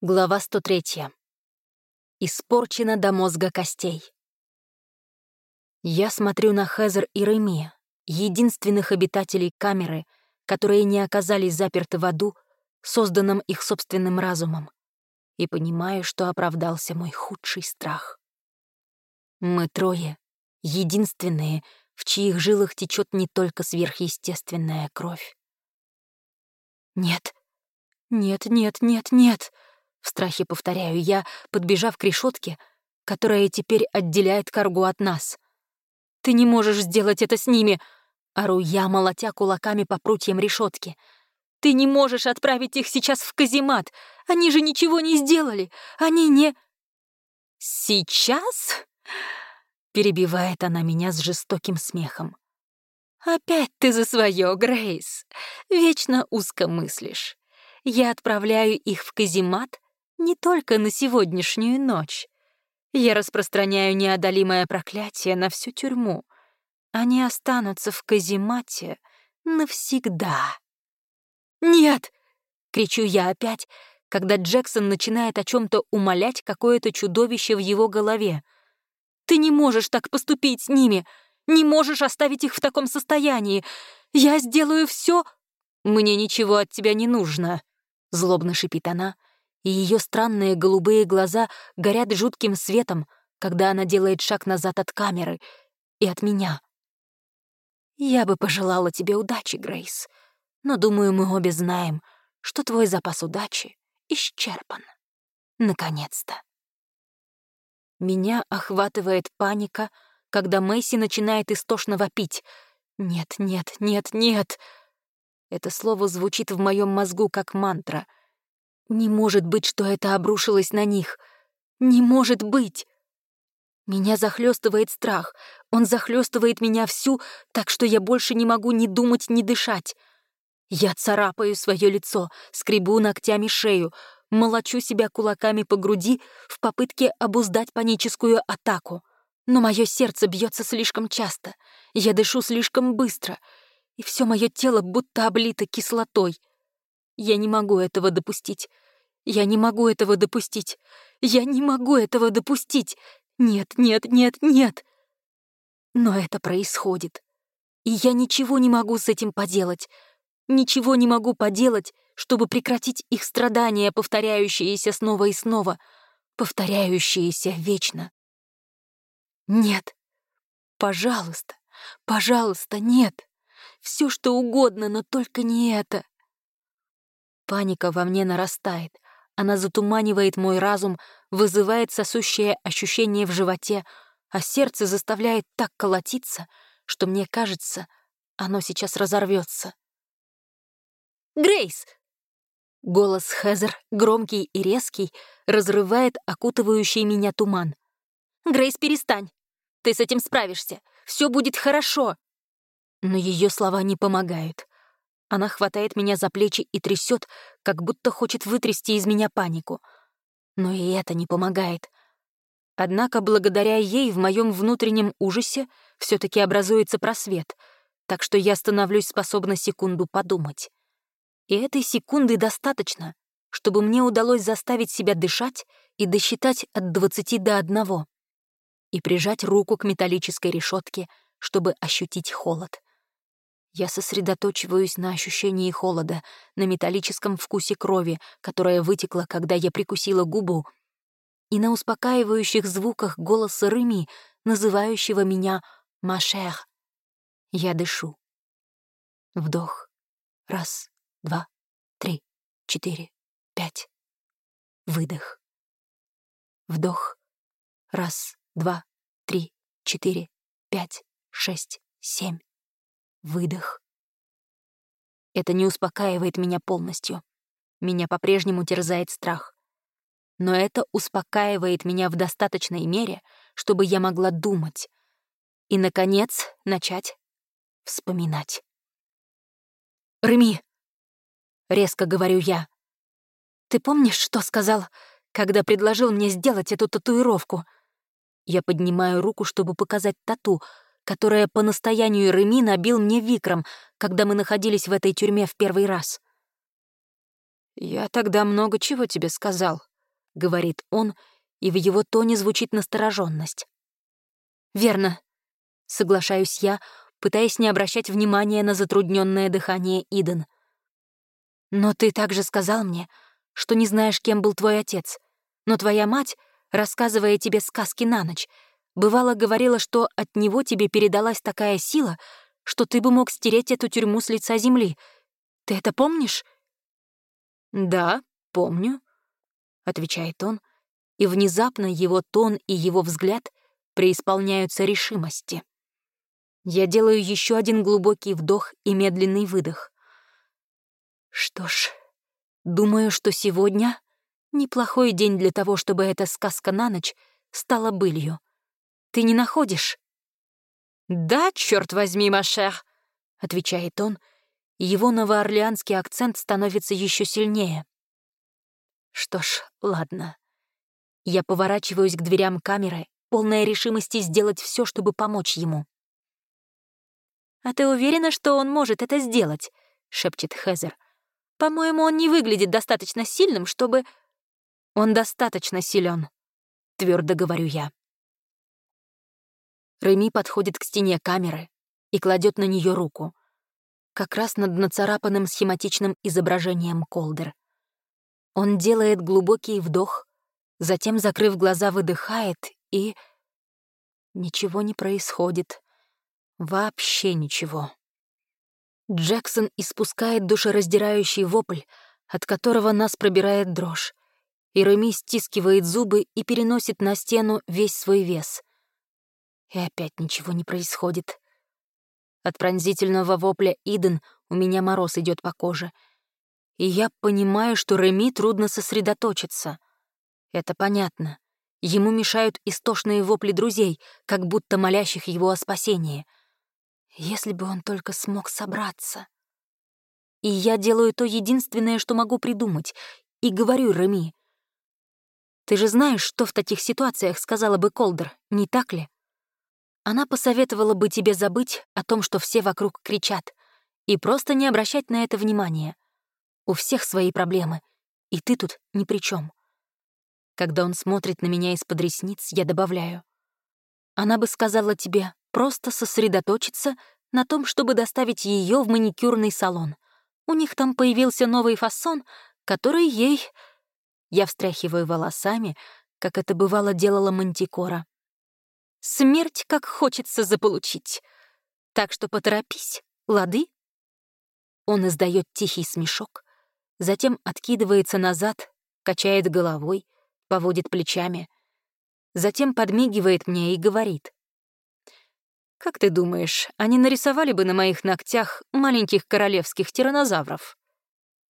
Глава 103. Испорчена до мозга костей. Я смотрю на Хезер и Реми, единственных обитателей камеры, которые не оказались заперты в аду, созданном их собственным разумом, и понимаю, что оправдался мой худший страх. Мы трое, единственные, в чьих жилах течет не только сверхъестественная кровь. Нет, нет, нет, нет, нет — в страхе повторяю я, подбежав к решетке, которая теперь отделяет каргу от нас. «Ты не можешь сделать это с ними!» — ору я, молотя кулаками по прутьям решетки. «Ты не можешь отправить их сейчас в каземат! Они же ничего не сделали! Они не...» «Сейчас?» — перебивает она меня с жестоким смехом. «Опять ты за свое, Грейс! Вечно узко мыслишь. Я отправляю их в каземат, не только на сегодняшнюю ночь. Я распространяю неодолимое проклятие на всю тюрьму. Они останутся в каземате навсегда. «Нет!» — кричу я опять, когда Джексон начинает о чем то умолять какое-то чудовище в его голове. «Ты не можешь так поступить с ними! Не можешь оставить их в таком состоянии! Я сделаю все. «Мне ничего от тебя не нужно!» — злобно шипит она, и ее странные голубые глаза горят жутким светом, когда она делает шаг назад от камеры и от меня. Я бы пожелала тебе удачи, Грейс, но, думаю, мы обе знаем, что твой запас удачи исчерпан. Наконец-то. Меня охватывает паника, когда Мэйси начинает истошно вопить. «Нет, нет, нет, нет!» Это слово звучит в моем мозгу как мантра — не может быть, что это обрушилось на них. Не может быть! Меня захлестывает страх. Он захлестывает меня всю, так что я больше не могу ни думать, ни дышать. Я царапаю свое лицо, скребу ногтями шею, молочу себя кулаками по груди в попытке обуздать паническую атаку. Но мое сердце бьется слишком часто, я дышу слишком быстро, и все мое тело будто облито кислотой. Я не могу этого допустить. Я не могу этого допустить. Я не могу этого допустить. Нет, нет, нет, нет. Но это происходит. И я ничего не могу с этим поделать. Ничего не могу поделать, чтобы прекратить их страдания, повторяющиеся снова и снова, повторяющиеся вечно. Нет. Пожалуйста, пожалуйста, нет. Все что угодно, но только не это. Паника во мне нарастает. Она затуманивает мой разум, вызывает сосущее ощущение в животе, а сердце заставляет так колотиться, что мне кажется, оно сейчас разорвется. «Грейс!» Голос Хезер, громкий и резкий, разрывает окутывающий меня туман. «Грейс, перестань! Ты с этим справишься! Все будет хорошо!» Но ее слова не помогают. Она хватает меня за плечи и трясет, как будто хочет вытрясти из меня панику. Но и это не помогает. Однако благодаря ей в моем внутреннем ужасе все таки образуется просвет, так что я становлюсь способна секунду подумать. И этой секунды достаточно, чтобы мне удалось заставить себя дышать и досчитать от двадцати до одного и прижать руку к металлической решетке, чтобы ощутить холод. Я сосредоточиваюсь на ощущении холода, на металлическом вкусе крови, которая вытекла, когда я прикусила губу, и на успокаивающих звуках голоса Рыми, называющего меня «Машер». Я дышу. Вдох. Раз, два, три, четыре, пять. Выдох. Вдох. Раз, два, три, четыре, пять, шесть, семь. Выдох. Это не успокаивает меня полностью. Меня по-прежнему терзает страх. Но это успокаивает меня в достаточной мере, чтобы я могла думать. И, наконец, начать вспоминать. «Реми!» — резко говорю я. «Ты помнишь, что сказал, когда предложил мне сделать эту татуировку?» Я поднимаю руку, чтобы показать тату, которое по настоянию Реми набил мне Викром, когда мы находились в этой тюрьме в первый раз. «Я тогда много чего тебе сказал», говорит он, и в его тоне звучит настороженность. «Верно», — соглашаюсь я, пытаясь не обращать внимания на затрудненное дыхание Иден. «Но ты также сказал мне, что не знаешь, кем был твой отец, но твоя мать, рассказывая тебе сказки на ночь, бывало говорила, что от него тебе передалась такая сила, что ты бы мог стереть эту тюрьму с лица земли. Ты это помнишь?» «Да, помню», — отвечает он, и внезапно его тон и его взгляд преисполняются решимости. Я делаю еще один глубокий вдох и медленный выдох. Что ж, думаю, что сегодня неплохой день для того, чтобы эта сказка на ночь стала былью. Ты не находишь? «Да, черт возьми, Машер», — отвечает он, и его новоорлеанский акцент становится еще сильнее. Что ж, ладно. Я поворачиваюсь к дверям камеры, полная решимости сделать все, чтобы помочь ему. «А ты уверена, что он может это сделать?» — шепчет Хезер. «По-моему, он не выглядит достаточно сильным, чтобы...» «Он достаточно силен, твердо говорю я. Реми подходит к стене камеры и кладет на нее руку, как раз над нацарапанным схематичным изображением Колдер. Он делает глубокий вдох, затем, закрыв глаза, выдыхает и... Ничего не происходит. Вообще ничего. Джексон испускает душераздирающий вопль, от которого нас пробирает дрожь, и Реми стискивает зубы и переносит на стену весь свой вес. И опять ничего не происходит. От пронзительного вопля Иден у меня мороз идет по коже. И я понимаю, что Реми трудно сосредоточиться. Это понятно. Ему мешают истошные вопли друзей, как будто молящих его о спасении — если бы он только смог собраться. И я делаю то единственное, что могу придумать, и говорю Реми. «Ты же знаешь, что в таких ситуациях сказала бы Колдер, не так ли? Она посоветовала бы тебе забыть о том, что все вокруг кричат, и просто не обращать на это внимания. У всех свои проблемы, и ты тут ни при чем. Когда он смотрит на меня из-под ресниц, я добавляю. Она бы сказала тебе просто сосредоточиться на том, чтобы доставить ее в маникюрный салон. У них там появился новый фасон, который ей... Я встряхиваю волосами, как это бывало делала Мантикора. Смерть как хочется заполучить. Так что поторопись, лады? Он издает тихий смешок, затем откидывается назад, качает головой, поводит плечами, затем подмигивает мне и говорит. Как ты думаешь, они нарисовали бы на моих ногтях маленьких королевских тиранозавров?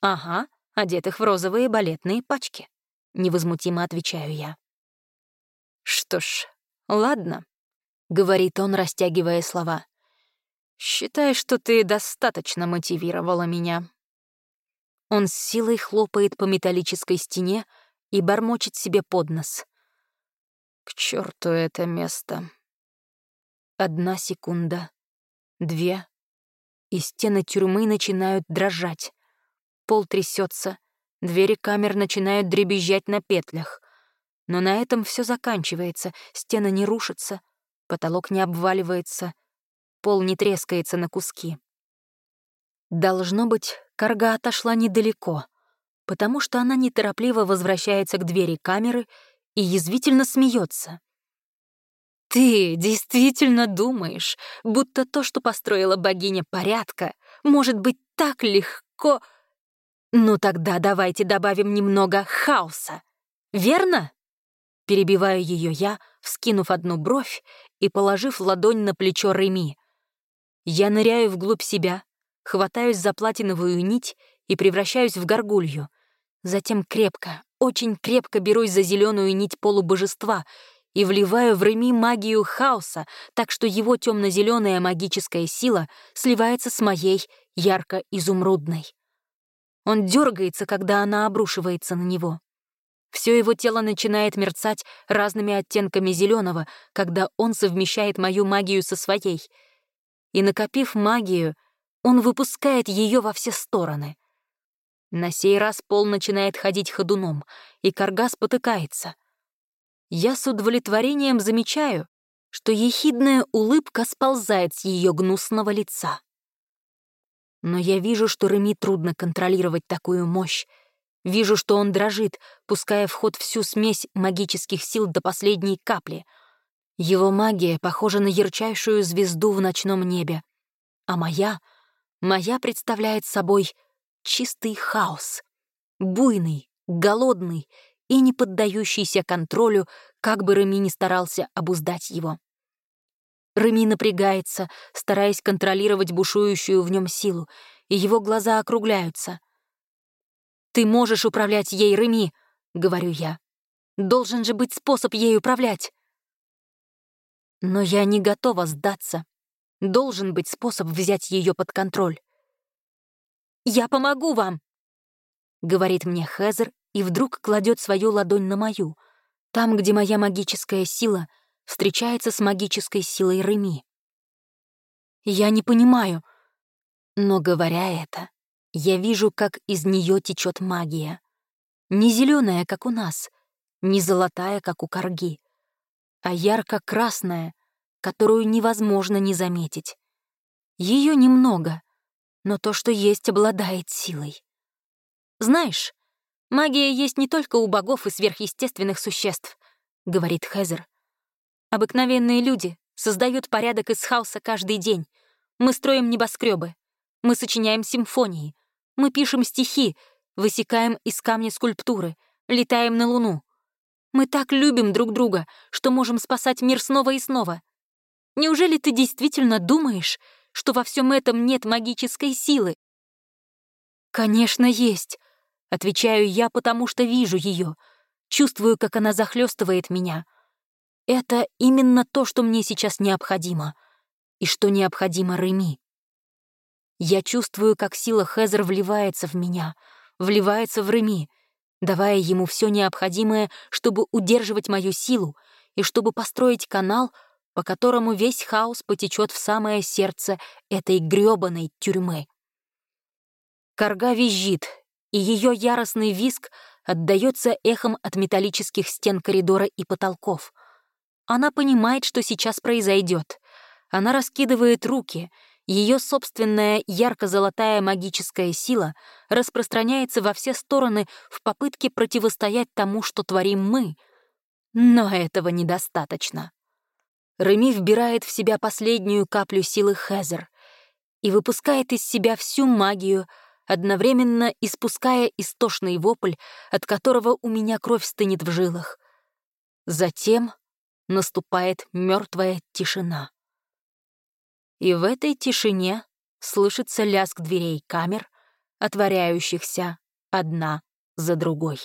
Ага, одетых в розовые балетные пачки. Невозмутимо отвечаю я. Что ж, ладно, говорит он, растягивая слова. Считай, что ты достаточно мотивировала меня. Он с силой хлопает по металлической стене и бормочет себе под нос. К черту это место. Одна секунда, две, и стены тюрьмы начинают дрожать. Пол трясется, двери камер начинают дребезжать на петлях. Но на этом все заканчивается, стены не рушатся, потолок не обваливается, пол не трескается на куски. Должно быть, карга отошла недалеко, потому что она неторопливо возвращается к двери камеры и язвительно смеется. Ты действительно думаешь, будто то, что построила богиня порядка, может быть так легко... Ну тогда давайте добавим немного хаоса, верно? Перебиваю ее я, вскинув одну бровь и положив ладонь на плечо Реми. Я ныряю вглубь себя, хватаюсь за платиновую нить и превращаюсь в горгулью. Затем крепко, очень крепко берусь за зеленую нить полубожества и вливаю в Реми магию хаоса, так что его темно-зеленая магическая сила сливается с моей ярко-изумрудной. Он дергается, когда она обрушивается на него. Все его тело начинает мерцать разными оттенками зеленого, когда он совмещает мою магию со своей. И, накопив магию, он выпускает ее во все стороны. На сей раз пол начинает ходить ходуном, и карга спотыкается. Я с удовлетворением замечаю, что ехидная улыбка сползает с ее гнусного лица. Но я вижу, что Реми трудно контролировать такую мощь. Вижу, что он дрожит, пуская в ход всю смесь магических сил до последней капли. Его магия похожа на ярчайшую звезду в ночном небе. А моя, моя представляет собой чистый хаос. Буйный, голодный и не поддающийся контролю, как бы Реми не старался обуздать его. Реми напрягается, стараясь контролировать бушующую в нем силу, и его глаза округляются. «Ты можешь управлять ей, Реми», — говорю я. «Должен же быть способ ей управлять». Но я не готова сдаться. Должен быть способ взять ее под контроль. «Я помогу вам!» — говорит мне Хезер и вдруг кладет свою ладонь на мою, там, где моя магическая сила встречается с магической силой Реми. Я не понимаю, но, говоря это, я вижу, как из нее течет магия. Не зеленая, как у нас, не золотая, как у корги, а ярко-красная, которую невозможно не заметить. Ее немного, но то, что есть, обладает силой. «Знаешь, магия есть не только у богов и сверхъестественных существ», — говорит Хезер. «Обыкновенные люди создают порядок из хаоса каждый день. Мы строим небоскребы, мы сочиняем симфонии, мы пишем стихи, высекаем из камня скульптуры, летаем на Луну. Мы так любим друг друга, что можем спасать мир снова и снова. Неужели ты действительно думаешь, что во всем этом нет магической силы? Конечно, есть. Отвечаю я, потому что вижу ее, чувствую, как она захлестывает меня. Это именно то, что мне сейчас необходимо, и что необходимо Реми. Я чувствую, как сила Хезер вливается в меня, вливается в Реми, давая ему все необходимое, чтобы удерживать мою силу и чтобы построить канал, по которому весь хаос потечет в самое сердце этой грёбаной тюрьмы. Карга визжит, и ее яростный визг отдается эхом от металлических стен коридора и потолков. Она понимает, что сейчас произойдет. Она раскидывает руки. Ее собственная ярко-золотая магическая сила распространяется во все стороны в попытке противостоять тому, что творим мы. Но этого недостаточно. Реми вбирает в себя последнюю каплю силы Хезер и выпускает из себя всю магию, одновременно испуская истошный вопль, от которого у меня кровь стынет в жилах. Затем наступает мертвая тишина. И в этой тишине слышится лязг дверей камер, отворяющихся одна за другой.